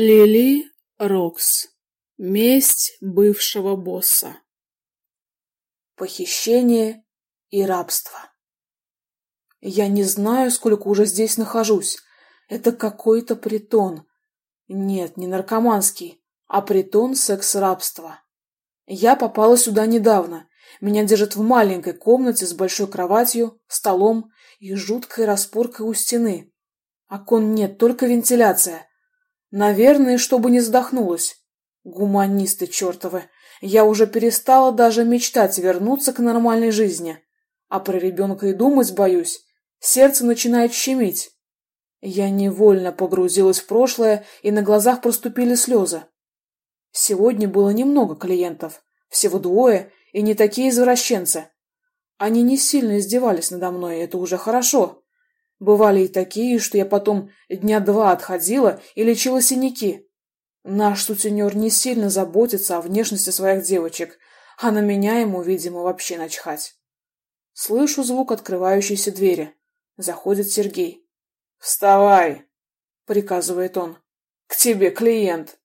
Лили Рокс. Месть бывшего босса. Похищение и рабство. Я не знаю, сколько уже здесь нахожусь. Это какой-то притон. Нет, не наркоманский, а притон секс-рабства. Я попала сюда недавно. Меня держат в маленькой комнате с большой кроватью, столом и жуткой распоркой у стены. Окон нет, только вентиляция. Наверное, чтобы не задохнулась. Гуманисты чертовы. Я уже перестала даже мечтать вернуться к нормальной жизни. А про ребенка и думать боюсь. Сердце начинает щемить. Я невольно погрузилась в прошлое, и на глазах проступили слезы. Сегодня было немного клиентов. Всего двое, и не такие извращенцы. Они не сильно издевались надо мной, это уже хорошо. Бывали и такие, что я потом дня два отходила и лечила синяки. Наш сутенер не сильно заботится о внешности своих девочек, а на меня ему, видимо, вообще начхать. Слышу звук открывающейся двери. Заходит Сергей. «Вставай!» — приказывает он. «К тебе клиент!»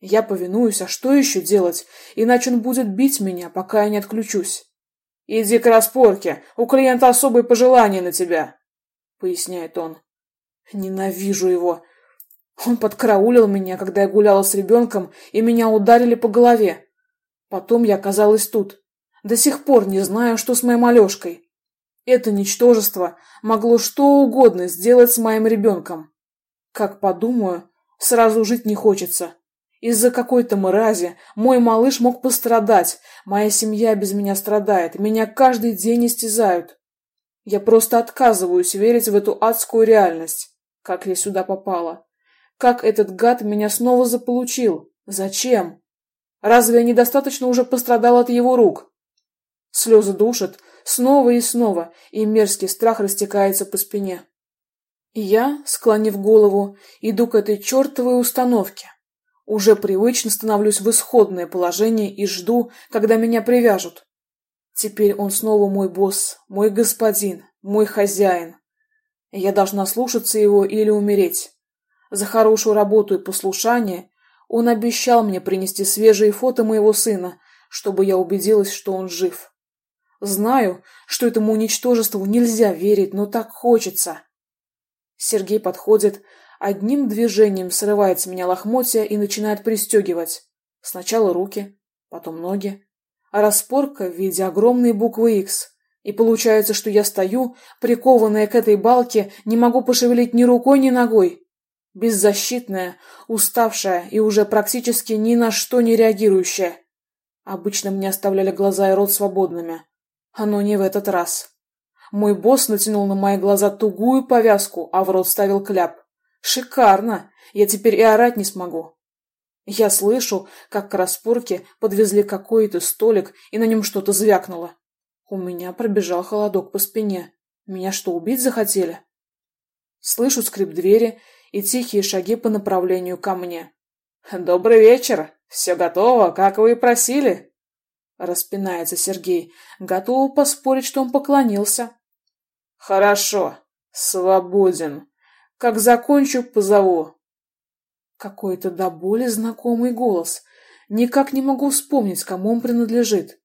Я повинуюсь, а что еще делать? Иначе он будет бить меня, пока я не отключусь. «Иди к распорке, у клиента особые пожелания на тебя!» — поясняет он. Ненавижу его. Он подкараулил меня, когда я гуляла с ребенком, и меня ударили по голове. Потом я оказалась тут. До сих пор не знаю, что с моим Алешкой. Это ничтожество могло что угодно сделать с моим ребенком. Как подумаю, сразу жить не хочется. Из-за какой-то мрази мой малыш мог пострадать, моя семья без меня страдает, меня каждый день истязают. Я просто отказываюсь верить в эту адскую реальность. Как я сюда попала? Как этот гад меня снова заполучил? Зачем? Разве я недостаточно уже пострадала от его рук? Слезы душат снова и снова, и мерзкий страх растекается по спине. И я, склонив голову, иду к этой чертовой установке. Уже привычно становлюсь в исходное положение и жду, когда меня привяжут. Теперь он снова мой босс, мой господин, мой хозяин. Я должна слушаться его или умереть. За хорошую работу и послушание он обещал мне принести свежие фото моего сына, чтобы я убедилась, что он жив. Знаю, что этому уничтожеству нельзя верить, но так хочется. Сергей подходит, одним движением срывает с меня лохмотья и начинает пристегивать. Сначала руки, потом ноги а распорка в виде огромной буквы X. И получается, что я стою, прикованная к этой балке, не могу пошевелить ни рукой, ни ногой. Беззащитная, уставшая и уже практически ни на что не реагирующая. Обычно мне оставляли глаза и рот свободными. Оно не в этот раз. Мой босс натянул на мои глаза тугую повязку, а в рот ставил кляп. Шикарно! Я теперь и орать не смогу. Я слышу, как к распорке подвезли какой-то столик, и на нем что-то звякнуло. У меня пробежал холодок по спине. Меня что, убить захотели? Слышу скрип двери и тихие шаги по направлению ко мне. «Добрый вечер! Все готово, как вы и просили!» Распинается Сергей. Готов поспорить, что он поклонился. «Хорошо. Свободен. Как закончу, позову. Какой-то до боли знакомый голос. Никак не могу вспомнить, кому он принадлежит.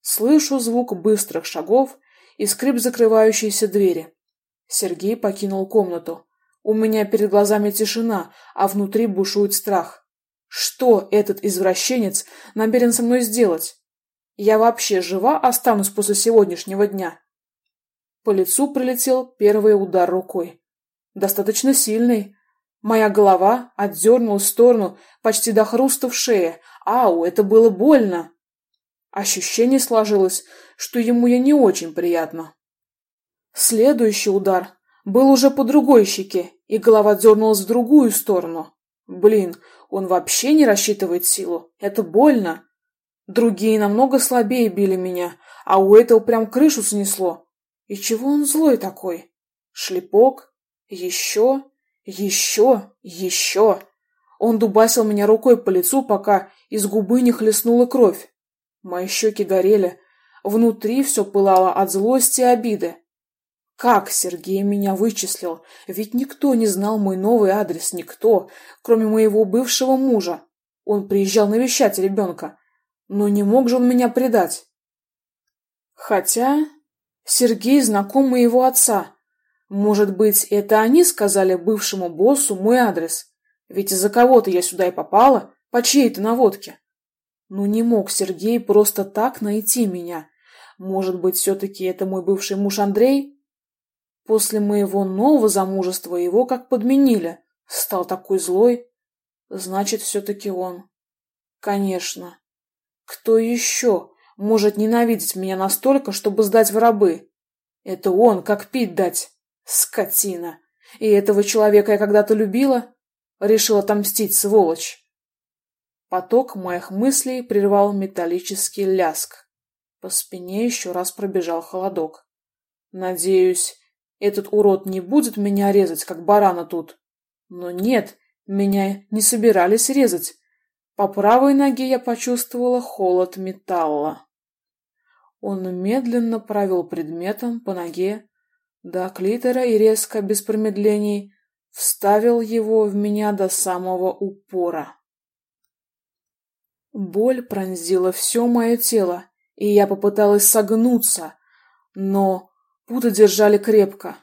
Слышу звук быстрых шагов и скрип закрывающейся двери. Сергей покинул комнату. У меня перед глазами тишина, а внутри бушует страх. Что этот извращенец намерен со мной сделать? Я вообще жива останусь после сегодняшнего дня? По лицу прилетел первый удар рукой. Достаточно сильный, Моя голова отдернулась в сторону почти до хруста в шее. Ау, это было больно. Ощущение сложилось, что ему я не очень приятно. Следующий удар был уже по другой щеке, и голова дернулась в другую сторону. Блин, он вообще не рассчитывает силу. Это больно. Другие намного слабее били меня, а у этого прям крышу снесло. И чего он злой такой? Шлепок? Еще? Еще, еще. Он дубасил меня рукой по лицу, пока из губы не хлестнула кровь. Мои щеки горели, внутри все пылало от злости и обиды. Как Сергей меня вычислил? Ведь никто не знал мой новый адрес, никто, кроме моего бывшего мужа. Он приезжал навещать ребенка, но не мог же он меня предать. Хотя Сергей знаком моего отца. Может быть, это они сказали бывшему боссу мой адрес? Ведь из-за кого-то я сюда и попала, по чьей-то наводке. Ну не мог Сергей просто так найти меня. Может быть, все-таки это мой бывший муж Андрей? После моего нового замужества его как подменили. Стал такой злой. Значит, все-таки он. Конечно. Кто еще может ненавидеть меня настолько, чтобы сдать в рабы? Это он, как пить дать. Скотина. И этого человека я когда-то любила? Решила отомстить, сволочь. Поток моих мыслей прервал металлический ляск. По спине еще раз пробежал холодок. Надеюсь, этот урод не будет меня резать, как барана тут. Но нет, меня не собирались резать. По правой ноге я почувствовала холод металла. Он медленно провел предметом по ноге до клитора и резко, без промедлений, вставил его в меня до самого упора. Боль пронзила все мое тело, и я попыталась согнуться, но Путы держали крепко.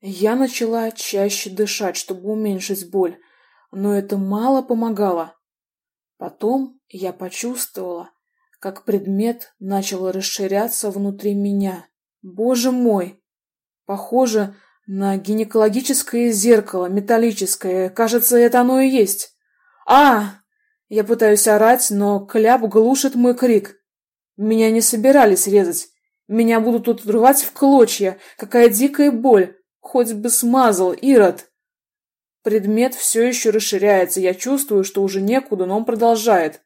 Я начала чаще дышать, чтобы уменьшить боль, но это мало помогало. Потом я почувствовала, как предмет начал расширяться внутри меня. Боже мой! Похоже на гинекологическое зеркало, металлическое. Кажется, это оно и есть. А! Я пытаюсь орать, но кляп глушит мой крик. Меня не собирались резать. Меня будут тут рвать в клочья. Какая дикая боль. Хоть бы смазал, Ирод. Предмет все еще расширяется. Я чувствую, что уже некуда, но он продолжает.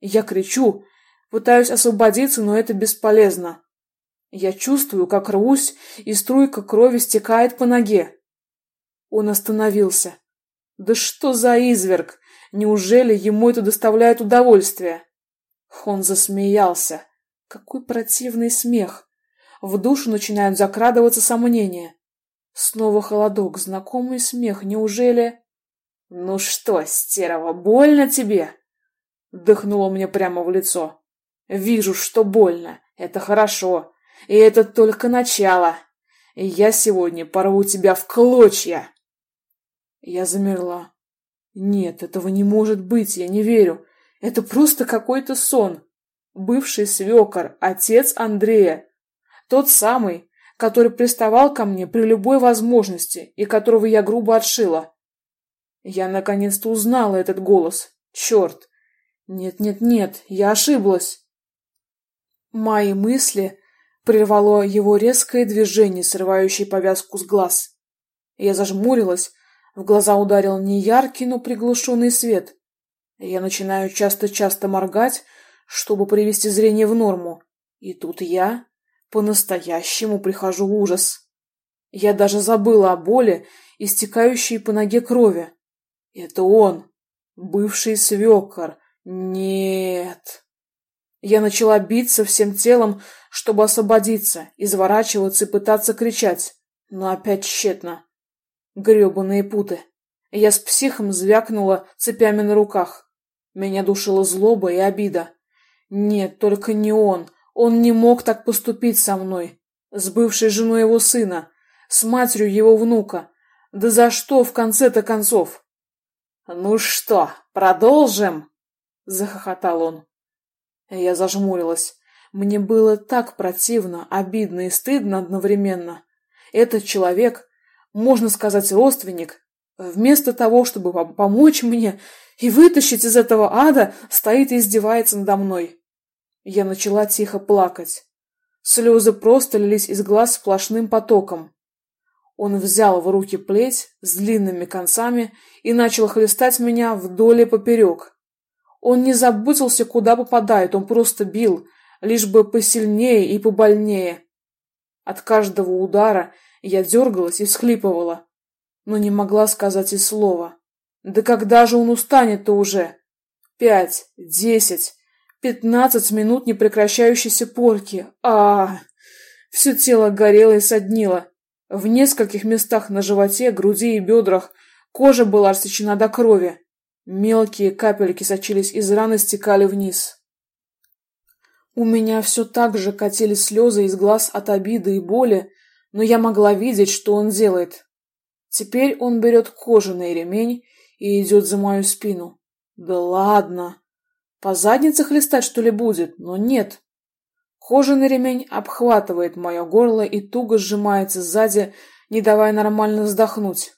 Я кричу. Пытаюсь освободиться, но это бесполезно. Я чувствую, как рвусь, и струйка крови стекает по ноге. Он остановился. Да что за изверг? Неужели ему это доставляет удовольствие? Он засмеялся. Какой противный смех! В душу начинают закрадываться сомнения. Снова холодок, знакомый смех. Неужели... «Ну что, стерва, больно тебе?» Дыхнуло мне прямо в лицо. «Вижу, что больно. Это хорошо. И это только начало. И я сегодня порву тебя в клочья!» Я замерла. «Нет, этого не может быть, я не верю. Это просто какой-то сон бывший свекор, отец Андрея. Тот самый, который приставал ко мне при любой возможности и которого я грубо отшила. Я наконец-то узнала этот голос. Черт! Нет-нет-нет, я ошиблась. Мои мысли прервало его резкое движение, срывающее повязку с глаз. Я зажмурилась, в глаза ударил неяркий, но приглушенный свет. Я начинаю часто-часто моргать, чтобы привести зрение в норму. И тут я по-настоящему прихожу в ужас. Я даже забыла о боли, истекающей по ноге крови. Это он, бывший свекор. Нет. Я начала биться всем телом, чтобы освободиться, изворачиваться и пытаться кричать, но опять тщетно. Гребаные путы. Я с психом звякнула цепями на руках. Меня душила злоба и обида. Нет, только не он. Он не мог так поступить со мной. С бывшей женой его сына. С матерью его внука. Да за что в конце-то концов? «Ну что, продолжим?» — захохотал он. Я зажмурилась. Мне было так противно, обидно и стыдно одновременно. Этот человек, можно сказать, родственник, вместо того, чтобы помочь мне и вытащить из этого ада, стоит и издевается надо мной. Я начала тихо плакать. Слезы просто лились из глаз сплошным потоком. Он взял в руки плеть с длинными концами и начал хлестать меня вдоль и поперек. Он не заботился, куда попадает, он просто бил, лишь бы посильнее и побольнее. От каждого удара я дергалась и всхлипывала, но не могла сказать и слова. Да когда же он устанет-то уже? Пять, десять, пятнадцать минут непрекращающейся порки. А, все тело горело и соднило. В нескольких местах на животе, груди и бедрах кожа была рассечена до крови. Мелкие капельки сочились из раны, стекали вниз. У меня все так же катились слезы из глаз от обиды и боли, но я могла видеть, что он делает. Теперь он берет кожаный ремень и идет за мою спину. Да ладно. По заднице хлестать, что ли, будет? Но нет. Кожаный ремень обхватывает мое горло и туго сжимается сзади, не давая нормально вздохнуть.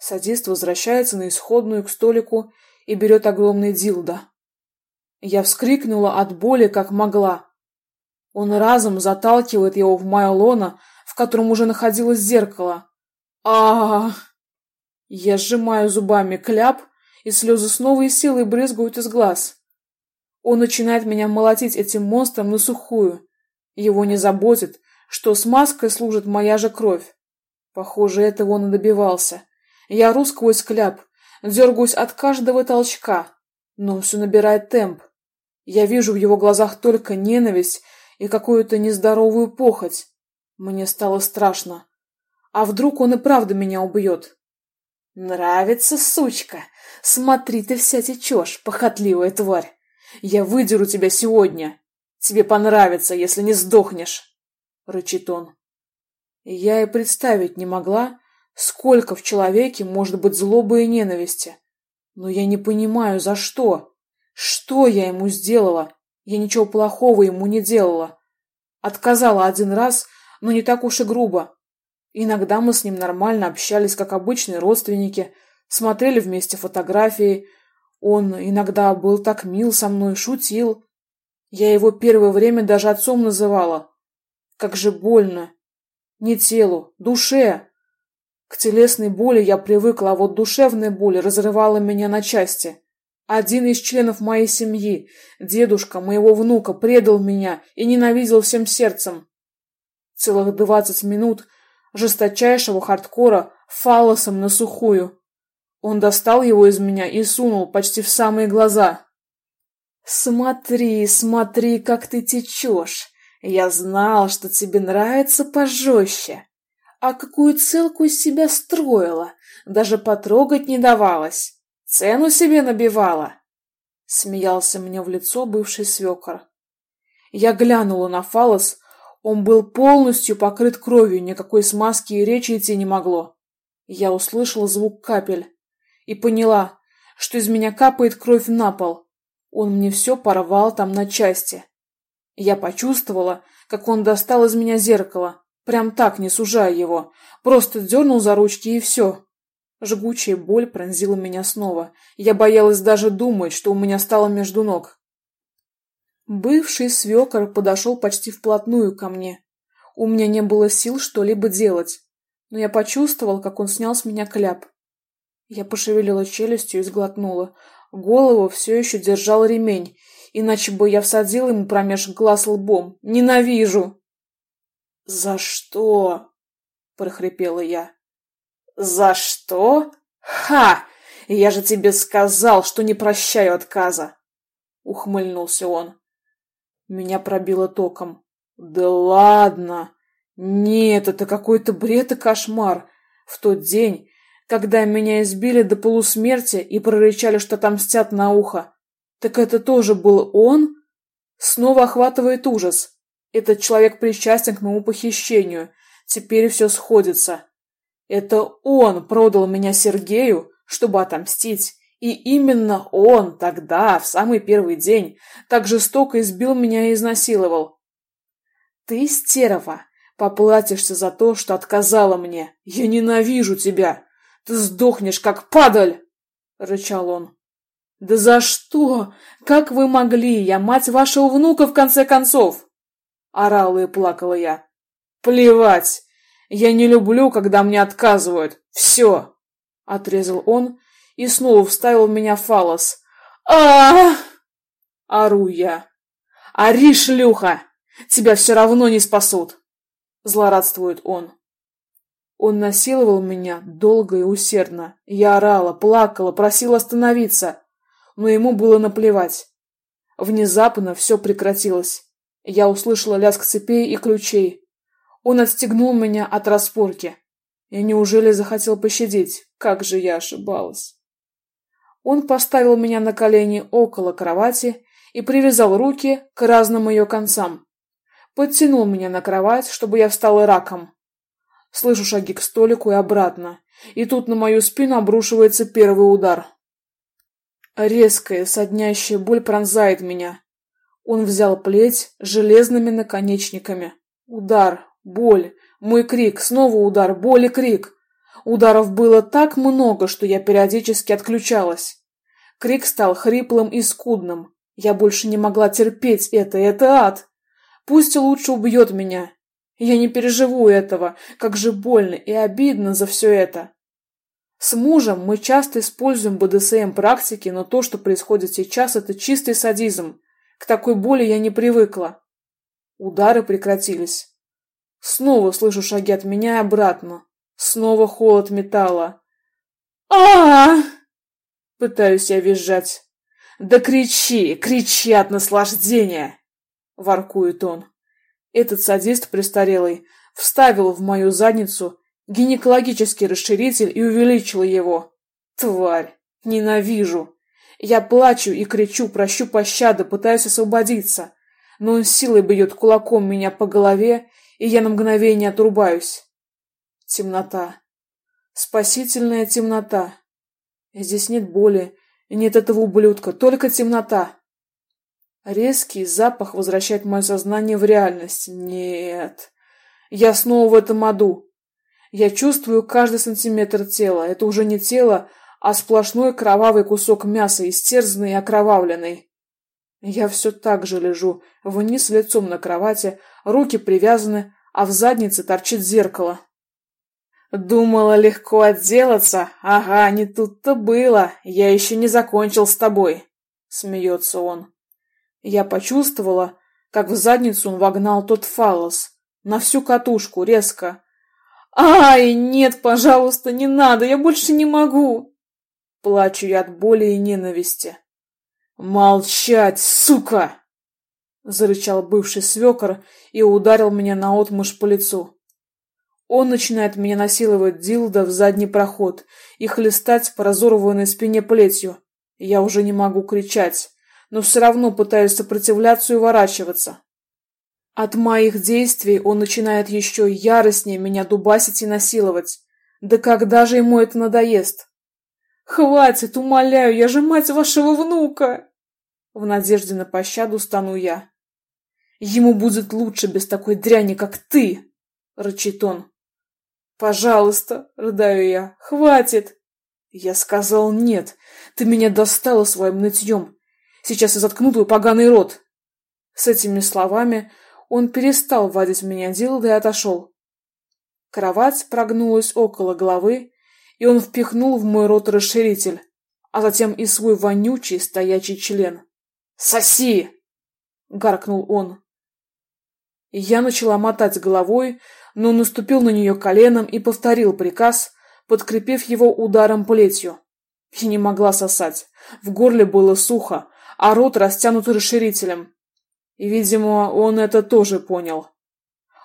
Садист возвращается на исходную к столику и берет огромный дилдо. Я вскрикнула от боли, как могла. Он разом заталкивает его в мое лоно, в котором уже находилось зеркало. а, -а, Я сжимаю зубами кляп, и слезы с новой силой брызгают из глаз. Он начинает меня молотить этим монстром на сухую. Его не заботит, что смазкой служит моя же кровь. Похоже, этого он и добивался. Я ру сквозь кляп, дергаюсь от каждого толчка, но все набирает темп. Я вижу в его глазах только ненависть и какую-то нездоровую похоть. Мне стало страшно. А вдруг он и правда меня убьет? Нравится, сучка. Смотри, ты вся течешь, похотливая тварь. Я выдеру тебя сегодня. Тебе понравится, если не сдохнешь, рычит он. Я и представить не могла, сколько в человеке может быть злобы и ненависти. Но я не понимаю, за что. Что я ему сделала? Я ничего плохого ему не делала. Отказала один раз, но не так уж и грубо. Иногда мы с ним нормально общались, как обычные родственники, смотрели вместе фотографии. Он иногда был так мил со мной, шутил. Я его первое время даже отцом называла. Как же больно. Не телу, душе. К телесной боли я привыкла, а вот душевная боль разрывала меня на части. Один из членов моей семьи, дедушка моего внука, предал меня и ненавидел всем сердцем. Целых двадцать минут жесточайшего хардкора фалосом на сухую. Он достал его из меня и сунул почти в самые глаза. «Смотри, смотри, как ты течешь. Я знал, что тебе нравится пожестче. А какую целку из себя строила, даже потрогать не давалось. Цену себе набивала. Смеялся мне в лицо бывший свекор. Я глянула на фалос. Он был полностью покрыт кровью, никакой смазки и речи идти не могло. Я услышала звук капель и поняла, что из меня капает кровь на пол. Он мне все порвал там на части. Я почувствовала, как он достал из меня зеркало, прям так, не сужая его, просто дернул за ручки и все. Жгучая боль пронзила меня снова. Я боялась даже думать, что у меня стало между ног. Бывший свекор подошел почти вплотную ко мне. У меня не было сил что-либо делать, но я почувствовал, как он снял с меня кляп. Я пошевелила челюстью и сглотнула. Голову все еще держал ремень, иначе бы я всадил ему промеж глаз лбом. Ненавижу! «За что?» — прохрипела я. «За что? Ха! Я же тебе сказал, что не прощаю отказа!» Ухмыльнулся он. Меня пробило током. «Да ладно! Нет, это какой-то бред и кошмар! В тот день, когда меня избили до полусмерти и прорычали, что отомстят на ухо, так это тоже был он?» Снова охватывает ужас. Этот человек причастен к моему похищению. Теперь все сходится. Это он продал меня Сергею, чтобы отомстить. И именно он тогда, в самый первый день, так жестоко избил меня и изнасиловал. Ты, стерва, поплатишься за то, что отказала мне. Я ненавижу тебя. Ты сдохнешь, как падаль, рычал он. Да за что? Как вы могли? Я мать вашего внука в конце концов, орала и плакала я. Плевать. Я не люблю, когда мне отказывают. Все, отрезал он и снова вставил в меня фалос. А! Ору я. Ори, шлюха! Тебя все равно не спасут. Злорадствует он. Он насиловал меня долго и усердно. Я орала, плакала, просила остановиться, но ему было наплевать. Внезапно все прекратилось. Я услышала лязг цепей и ключей. Он отстегнул меня от распорки. И неужели захотел пощадить? Как же я ошибалась. Он поставил меня на колени около кровати и привязал руки к разным ее концам. Подтянул меня на кровать, чтобы я встала раком. Слышу шаги к столику и обратно, и тут на мою спину обрушивается первый удар. Резкая, соднящая боль пронзает меня. Он взял плеть железными наконечниками. Удар, боль, мой крик, снова удар, боль и крик. Ударов было так много, что я периодически отключалась. Крик стал хриплым и скудным. Я больше не могла терпеть это, это ад. Пусть лучше убьет меня. Я не переживу этого, как же больно и обидно за все это. С мужем мы часто используем БДСМ практики, но то, что происходит сейчас, это чистый садизм. К такой боли я не привыкла. Удары прекратились. Снова слышу шаги от меня и обратно. Снова холод металла. а, -а, Пытаюсь я визжать. «Да кричи, кричи от наслаждения!» — воркует он. Этот садист престарелый вставил в мою задницу гинекологический расширитель и увеличил его. Тварь! Ненавижу! Я плачу и кричу, прощу пощады, пытаюсь освободиться, но он силой бьет кулаком меня по голове, и я на мгновение отрубаюсь. Темнота. Спасительная темнота. Здесь нет боли, нет этого ублюдка, только темнота. Резкий запах возвращает мое сознание в реальность. Нет. Я снова в этом аду. Я чувствую каждый сантиметр тела. Это уже не тело, а сплошной кровавый кусок мяса, истерзанный и окровавленный. Я все так же лежу, вниз лицом на кровати, руки привязаны, а в заднице торчит зеркало. Думала легко отделаться? Ага, не тут-то было. Я еще не закончил с тобой, смеется он. Я почувствовала, как в задницу он вогнал тот фаллос. На всю катушку, резко. «Ай, нет, пожалуйста, не надо, я больше не могу!» Плачу я от боли и ненависти. «Молчать, сука!» Зарычал бывший свекор и ударил меня наотмашь по лицу. Он начинает меня насиловать дилда в задний проход и хлестать по разорванной спине плетью. Я уже не могу кричать но все равно пытаюсь сопротивляться и уворачиваться. От моих действий он начинает еще яростнее меня дубасить и насиловать. Да когда же ему это надоест? Хватит, умоляю, я же мать вашего внука. В надежде на пощаду стану я. Ему будет лучше без такой дряни, как ты, рычит он. Пожалуйста, рыдаю я. Хватит. Я сказал нет. Ты меня достала своим нытьем. Сейчас я заткну твой поганый рот. С этими словами он перестал водить меня дилдо и отошел. Кровать прогнулась около головы, и он впихнул в мой рот расширитель, а затем и свой вонючий стоячий член. «Соси!» — гаркнул он. Я начала мотать головой, но наступил на нее коленом и повторил приказ, подкрепив его ударом плетью. Я не могла сосать. В горле было сухо, а рот растянут расширителем. И, видимо, он это тоже понял.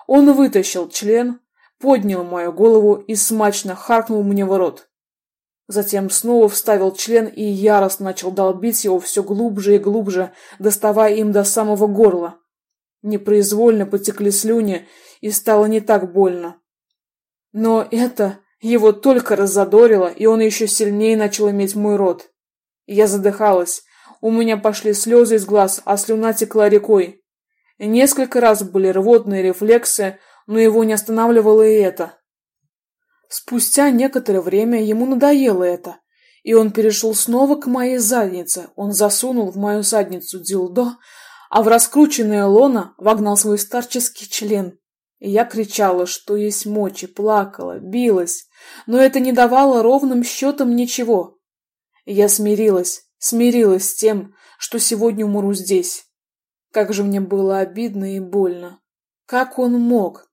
Он вытащил член, поднял мою голову и смачно харкнул мне в рот. Затем снова вставил член и яростно начал долбить его все глубже и глубже, доставая им до самого горла. Непроизвольно потекли слюни, и стало не так больно. Но это его только раззадорило, и он еще сильнее начал иметь мой рот. Я задыхалась, у меня пошли слезы из глаз, а слюна текла рекой. несколько раз были рвотные рефлексы, но его не останавливало и это. Спустя некоторое время ему надоело это, и он перешел снова к моей заднице. Он засунул в мою задницу дилдо, а в раскрученное лоно вогнал свой старческий член. И я кричала, что есть мочи, плакала, билась, но это не давало ровным счетом ничего. я смирилась, Смирилась с тем, что сегодня умру здесь. Как же мне было обидно и больно. Как он мог?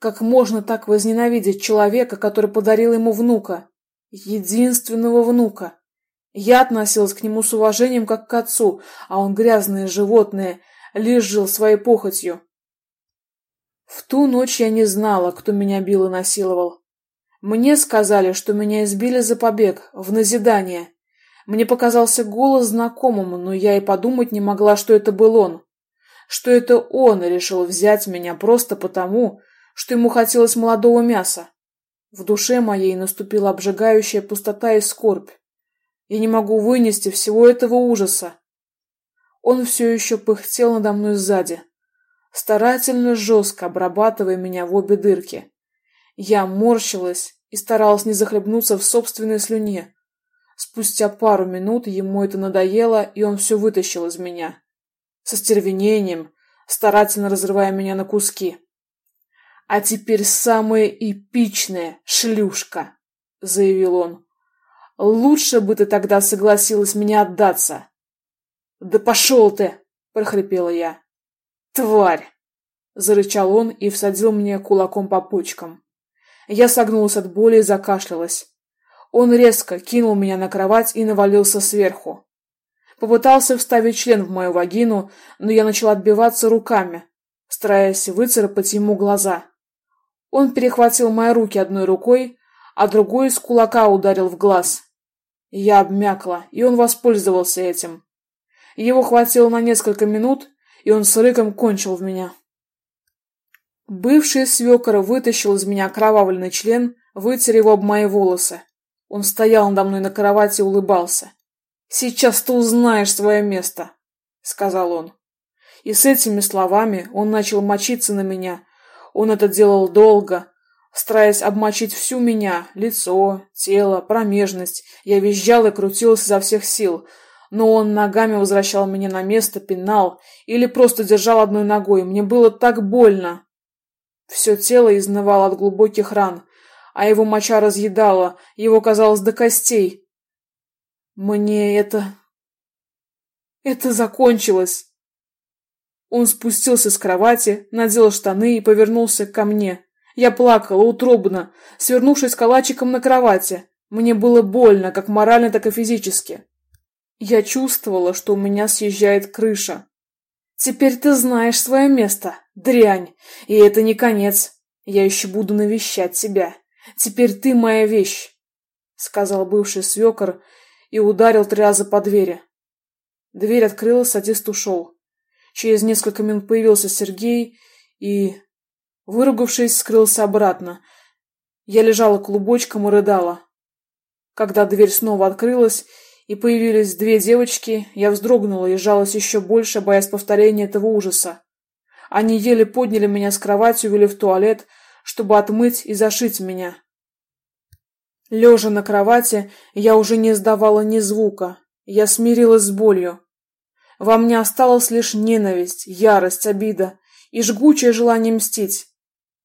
Как можно так возненавидеть человека, который подарил ему внука? Единственного внука. Я относилась к нему с уважением, как к отцу, а он грязное животное, лишь жил своей похотью. В ту ночь я не знала, кто меня бил и насиловал. Мне сказали, что меня избили за побег, в назидание. Мне показался голос знакомым, но я и подумать не могла, что это был он. Что это он решил взять меня просто потому, что ему хотелось молодого мяса. В душе моей наступила обжигающая пустота и скорбь. Я не могу вынести всего этого ужаса. Он все еще пыхтел надо мной сзади, старательно жестко обрабатывая меня в обе дырки. Я морщилась и старалась не захлебнуться в собственной слюне. Спустя пару минут ему это надоело, и он все вытащил из меня. Со стервенением, старательно разрывая меня на куски. «А теперь самое эпичное, шлюшка!» — заявил он. «Лучше бы ты тогда согласилась меня отдаться!» «Да пошел ты!» — прохрипела я. «Тварь!» — зарычал он и всадил мне кулаком по почкам. Я согнулась от боли и закашлялась. Он резко кинул меня на кровать и навалился сверху. Попытался вставить член в мою вагину, но я начала отбиваться руками, стараясь выцарапать ему глаза. Он перехватил мои руки одной рукой, а другой с кулака ударил в глаз. Я обмякла, и он воспользовался этим. Его хватило на несколько минут, и он с рыком кончил в меня. Бывший свекор вытащил из меня кровавленный член, вытер его об мои волосы. Он стоял надо мной на кровати и улыбался. «Сейчас ты узнаешь свое место», — сказал он. И с этими словами он начал мочиться на меня, он это делал долго, стараясь обмочить всю меня, лицо, тело, промежность. Я визжал и крутился изо всех сил, но он ногами возвращал меня на место, пинал или просто держал одной ногой. Мне было так больно. Все тело изнывало от глубоких ран, а его моча разъедала, его казалось до костей. Мне это... Это закончилось. Он спустился с кровати, надел штаны и повернулся ко мне. Я плакала утробно, свернувшись калачиком на кровати. Мне было больно, как морально, так и физически. Я чувствовала, что у меня съезжает крыша. Теперь ты знаешь свое место, дрянь, и это не конец. Я еще буду навещать тебя. Теперь ты моя вещь, сказал бывший свекор и ударил три раза по двери. Дверь открылась, садист ушел. Через несколько минут появился Сергей и, выругавшись, скрылся обратно. Я лежала клубочком и рыдала. Когда дверь снова открылась и появились две девочки, я вздрогнула и сжалась еще больше, боясь повторения этого ужаса. Они еле подняли меня с кровати, увели в туалет, чтобы отмыть и зашить меня. Лежа на кровати, я уже не издавала ни звука. Я смирилась с болью. Во мне осталась лишь ненависть, ярость, обида и жгучее желание мстить.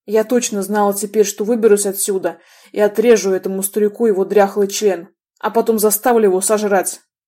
Я точно знала теперь, что выберусь отсюда и отрежу этому старику его дряхлый член, а потом заставлю его сожрать.